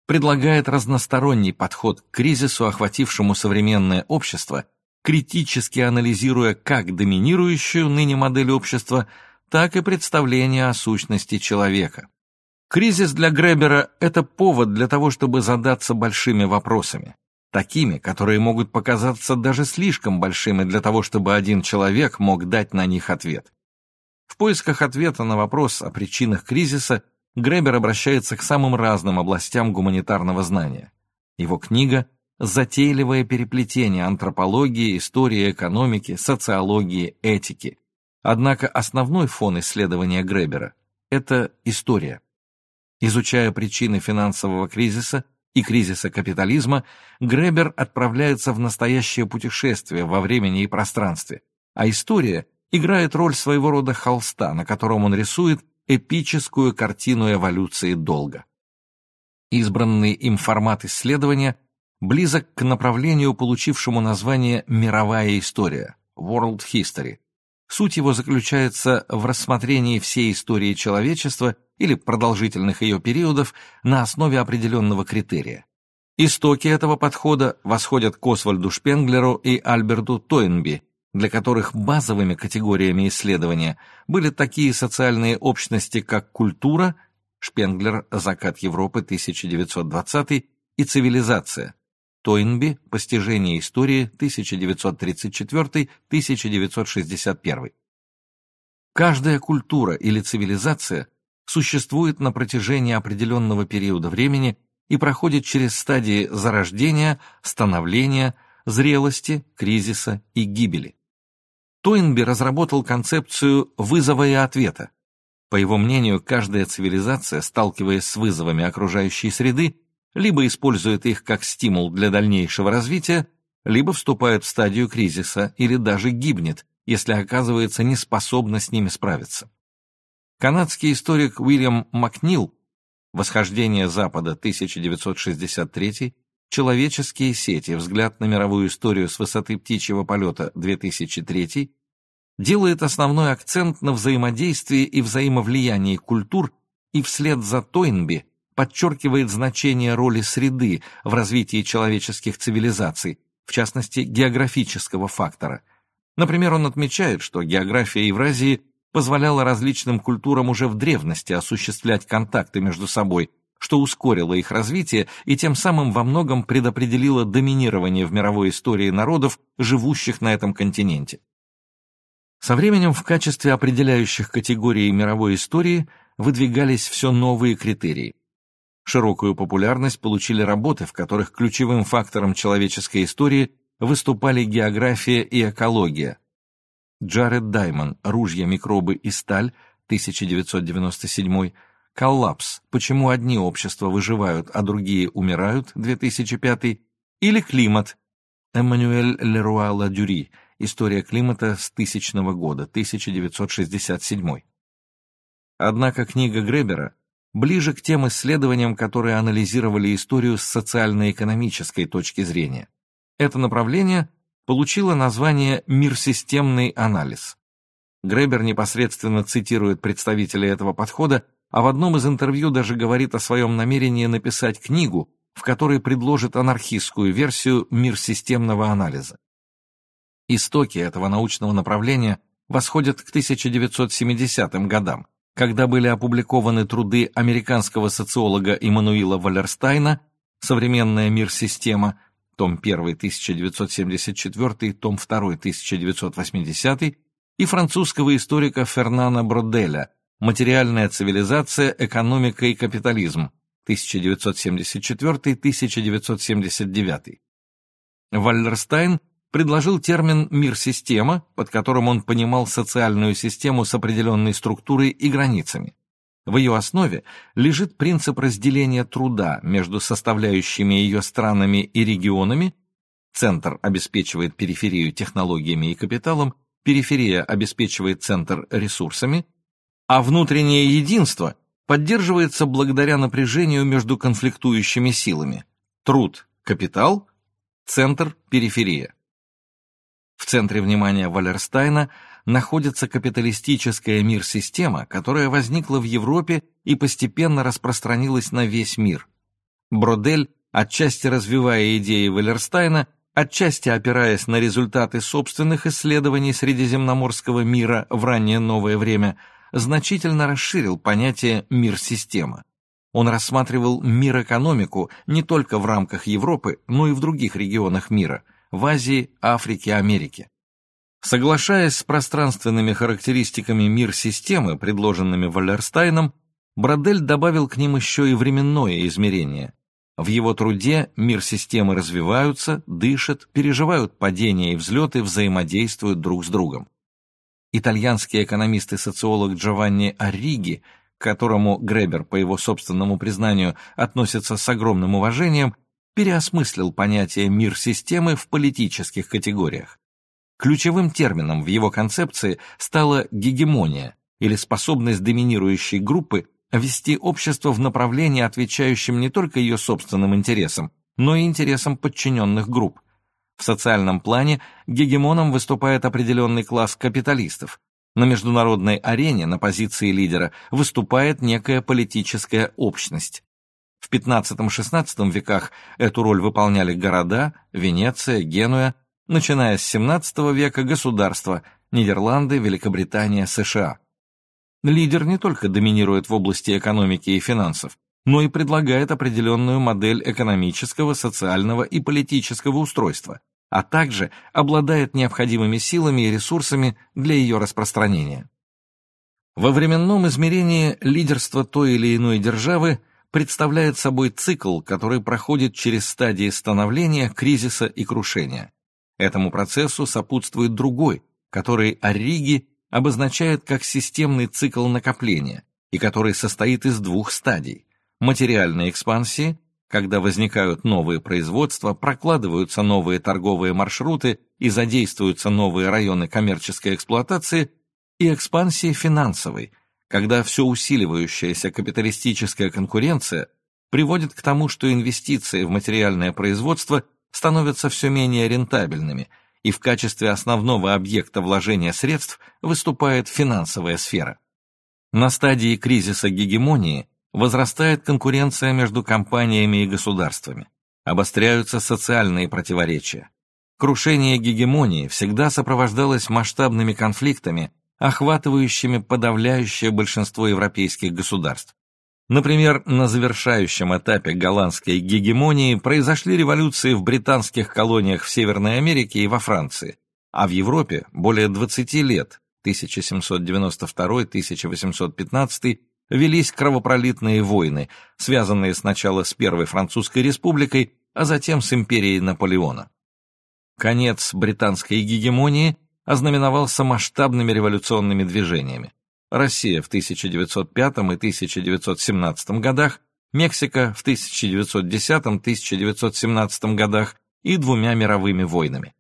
предлагает разносторонний подход к кризису, охватившему современное общество, критически анализируя как доминирующую ныне модель общества, так и представление о сущности человека. Кризис для Гребера – это повод для того, чтобы задаться большими вопросами такими, которые могут показаться даже слишком большими для того, чтобы один человек мог дать на них ответ. В поисках ответа на вопрос о причинах кризиса Гребер обращается к самым разным областям гуманитарного знания. Его книга «Затейливое переплетение антропологии, истории, экономики, социологии, этики». Однако основной фон исследования Гребера – это история. Изучая причины финансового кризиса – и кризиса капитализма, Гребер отправляется в настоящее путешествие во времени и пространстве, а история играет роль своего рода холста, на котором он рисует эпическую картину эволюции долга. Избранный им формат исследования близок к направлению, получившему название «мировая история» – World History. Суть его заключается в рассмотрении всей истории человечества – или продолжительных ее периодов на основе определенного критерия. Истоки этого подхода восходят к Освальду Шпенглеру и Альберту Тойнби, для которых базовыми категориями исследования были такие социальные общности, как культура, Шпенглер «Закат Европы» 1920 и цивилизация, Тойнби «Постижение истории» 1934-1961. Каждая культура или цивилизация существует на протяжении определенного периода времени и проходит через стадии зарождения, становления, зрелости, кризиса и гибели. Тойнби разработал концепцию вызова и ответа. По его мнению, каждая цивилизация, сталкиваясь с вызовами окружающей среды, либо использует их как стимул для дальнейшего развития, либо вступает в стадию кризиса или даже гибнет, если оказывается неспособна с ними справиться. Канадский историк Уильям Макнил Восхождение Запада 1963, Человеческие сети. Взгляд на мировую историю с высоты птичьего полета 2003 делает основной акцент на взаимодействии и взаимовлиянии культур и вслед за Тойнби подчеркивает значение роли среды в развитии человеческих цивилизаций, в частности, географического фактора. Например, он отмечает, что география Евразии позволяла различным культурам уже в древности осуществлять контакты между собой, что ускорило их развитие и тем самым во многом предопределило доминирование в мировой истории народов, живущих на этом континенте. Со временем в качестве определяющих категорий мировой истории выдвигались все новые критерии. Широкую популярность получили работы, в которых ключевым фактором человеческой истории выступали география и экология. Джаред Даймон «Ружья, микробы и сталь», 1997 «Коллапс. Почему одни общества выживают, а другие умирают» 2005 или «Климат» Эммануэль Леруа Ладюри «История климата с тысячного года» 1967 Однако книга Гребера ближе к тем исследованиям, которые анализировали историю с социально-экономической точки зрения. Это направление получило название «мир-системный анализ». Гребер непосредственно цитирует представителей этого подхода а в одном из интервью даже говорит о своем намерении написать книгу, в которой предложит анархистскую версию «Мир системного анализа». Истоки этого научного направления восходят к 1970 годам, когда были опубликованы труды американского социолога Иммануила Валерстайна «Современная мир-система», том 1 1974, том 2 1980 и французского историка Фернана Броделя Материальная цивилизация, экономика и капитализм. 1974-1979. Валлерстайн предложил термин «мир-система», под которым он понимал социальную систему с определенной структурой и границами. В ее основе лежит принцип разделения труда между составляющими ее странами и регионами, центр обеспечивает периферию технологиями и капиталом, периферия обеспечивает центр ресурсами, а внутреннее единство поддерживается благодаря напряжению между конфликтующими силами. Труд – капитал, центр – периферия. Центре внимания Валерстайна находится капиталистическая мир-система, которая возникла в Европе и постепенно распространилась на весь мир. Бродель, отчасти развивая идеи Валерстайна, отчасти опираясь на результаты собственных исследований средиземноморского мира в раннее новое время – значительно расширил понятие «мир-система». Он рассматривал мир-экономику не только в рамках Европы, но и в других регионах мира – в Азии, Африке, Америке. Соглашаясь с пространственными характеристиками мир-системы, предложенными Валерстайном, Бродель добавил к ним еще и временное измерение. В его труде мир-системы развиваются, дышат, переживают падения и взлеты, взаимодействуют друг с другом итальянский экономист и социолог Джованни Арриги, к которому Гребер, по его собственному признанию, относится с огромным уважением, переосмыслил понятие «мир-системы» в политических категориях. Ключевым термином в его концепции стала гегемония, или способность доминирующей группы вести общество в направлении, отвечающем не только ее собственным интересам, но и интересам подчиненных групп. В социальном плане гегемоном выступает определенный класс капиталистов. На международной арене на позиции лидера выступает некая политическая общность. В XV-XVI веках эту роль выполняли города, Венеция, Генуя, начиная с XVII века государства, Нидерланды, Великобритания, США. Лидер не только доминирует в области экономики и финансов, но и предлагает определенную модель экономического, социального и политического устройства, а также обладает необходимыми силами и ресурсами для ее распространения. Во временном измерении лидерство той или иной державы представляет собой цикл, который проходит через стадии становления, кризиса и крушения. Этому процессу сопутствует другой, который Орриги обозначает как системный цикл накопления и который состоит из двух стадий материальной экспансии, когда возникают новые производства, прокладываются новые торговые маршруты и задействуются новые районы коммерческой эксплуатации, и экспансии финансовой, когда все усиливающаяся капиталистическая конкуренция приводит к тому, что инвестиции в материальное производство становятся все менее рентабельными, и в качестве основного объекта вложения средств выступает финансовая сфера. На стадии кризиса гегемонии возрастает конкуренция между компаниями и государствами, обостряются социальные противоречия. Крушение гегемонии всегда сопровождалось масштабными конфликтами, охватывающими подавляющее большинство европейских государств. Например, на завершающем этапе голландской гегемонии произошли революции в британских колониях в Северной Америке и во Франции, а в Европе более 20 лет, 1792-1815, велись кровопролитные войны, связанные сначала с Первой Французской республикой, а затем с империей Наполеона. Конец британской гегемонии ознаменовался масштабными революционными движениями. Россия в 1905 и 1917 годах, Мексика в 1910-1917 годах и двумя мировыми войнами.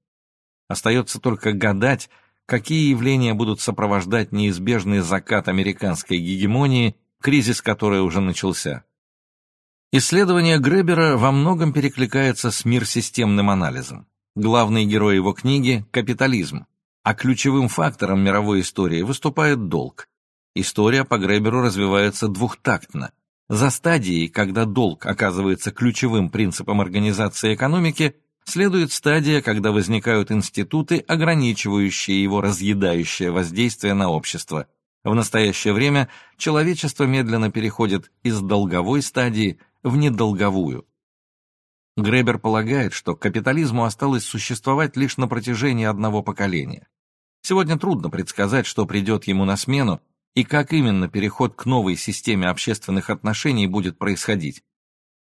Остается только гадать, какие явления будут сопровождать неизбежный закат американской гегемонии, кризис которой уже начался. Исследование Гребера во многом перекликается с мир-системным анализом. Главный герой его книги – капитализм, а ключевым фактором мировой истории выступает долг. История по Греберу развивается двухтактно. За стадией, когда долг оказывается ключевым принципом организации экономики, следует стадия, когда возникают институты, ограничивающие его разъедающее воздействие на общество. В настоящее время человечество медленно переходит из долговой стадии в недолговую. Гребер полагает, что капитализму осталось существовать лишь на протяжении одного поколения. Сегодня трудно предсказать, что придет ему на смену, и как именно переход к новой системе общественных отношений будет происходить.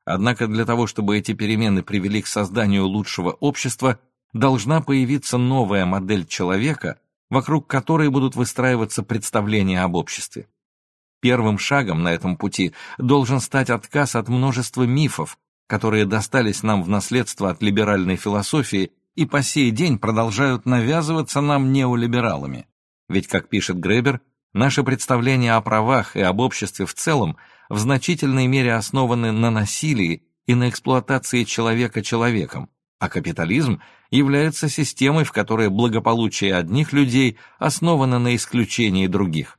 Однако для того, чтобы эти перемены привели к созданию лучшего общества, должна появиться новая модель человека, вокруг которой будут выстраиваться представления об обществе. Первым шагом на этом пути должен стать отказ от множества мифов, которые достались нам в наследство от либеральной философии и по сей день продолжают навязываться нам неолибералами. Ведь, как пишет Гребер, Наши представления о правах и об обществе в целом в значительной мере основаны на насилии и на эксплуатации человека человеком, а капитализм является системой, в которой благополучие одних людей основано на исключении других.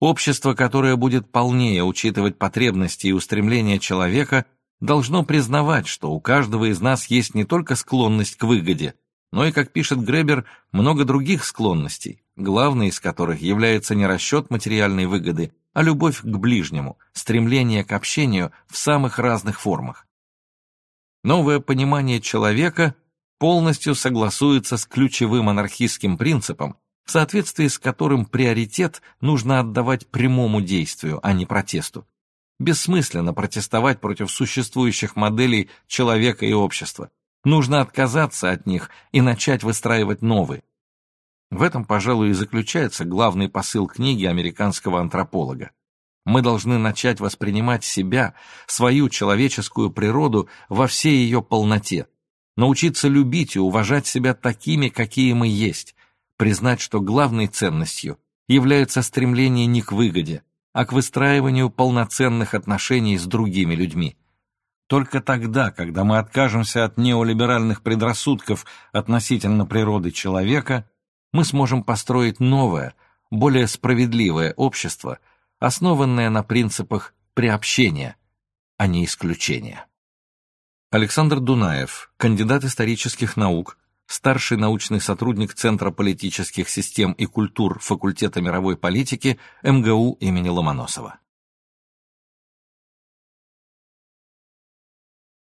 Общество, которое будет полнее учитывать потребности и устремления человека, должно признавать, что у каждого из нас есть не только склонность к выгоде, но и, как пишет Гребер, много других склонностей, главной из которых является не расчет материальной выгоды, а любовь к ближнему, стремление к общению в самых разных формах. Новое понимание человека полностью согласуется с ключевым анархистским принципом, в соответствии с которым приоритет нужно отдавать прямому действию, а не протесту. Бессмысленно протестовать против существующих моделей человека и общества. Нужно отказаться от них и начать выстраивать новые. В этом, пожалуй, и заключается главный посыл книги американского антрополога. Мы должны начать воспринимать себя, свою человеческую природу во всей ее полноте, научиться любить и уважать себя такими, какие мы есть, признать, что главной ценностью является стремление не к выгоде, а к выстраиванию полноценных отношений с другими людьми. Только тогда, когда мы откажемся от неолиберальных предрассудков относительно природы человека, мы сможем построить новое, более справедливое общество, основанное на принципах приобщения, а не исключения. Александр Дунаев, кандидат исторических наук, старший научный сотрудник Центра политических систем и культур факультета мировой политики МГУ имени Ломоносова.